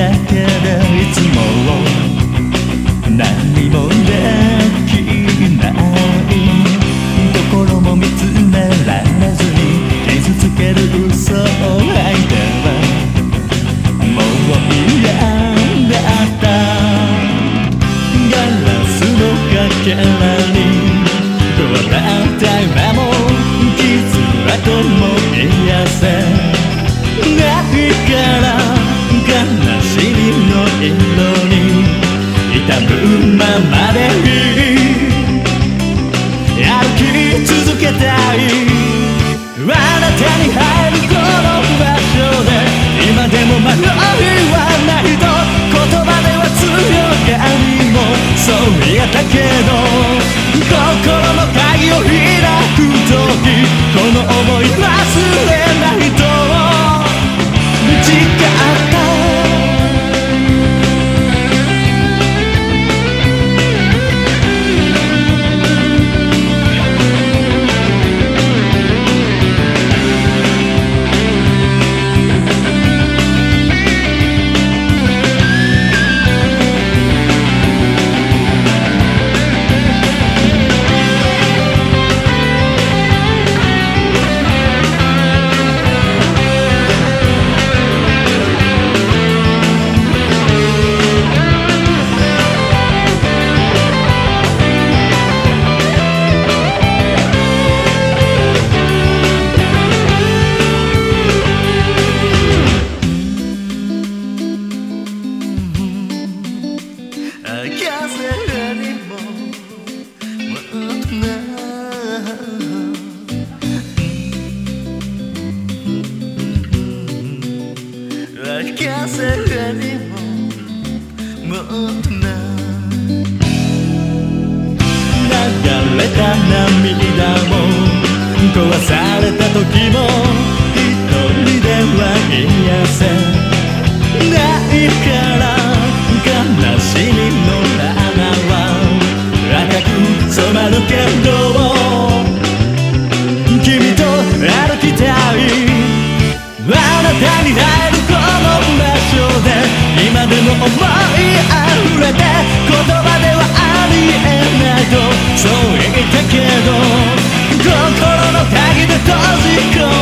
Yeah. みの色に痛むままで歩き続けたいあなたに入るこの場所で今でも迷いはないと言葉では強がりもそう言えたけど心の鍵を開く時この想い忘れないと誓っ風にももっとな流れた涙も壊された時も一人では癒せないから悲しみの花は赤く染まるけどにるこの場所で今でも思いあふれて言葉ではありえないとそう言ったけど心の鍵で閉じ込め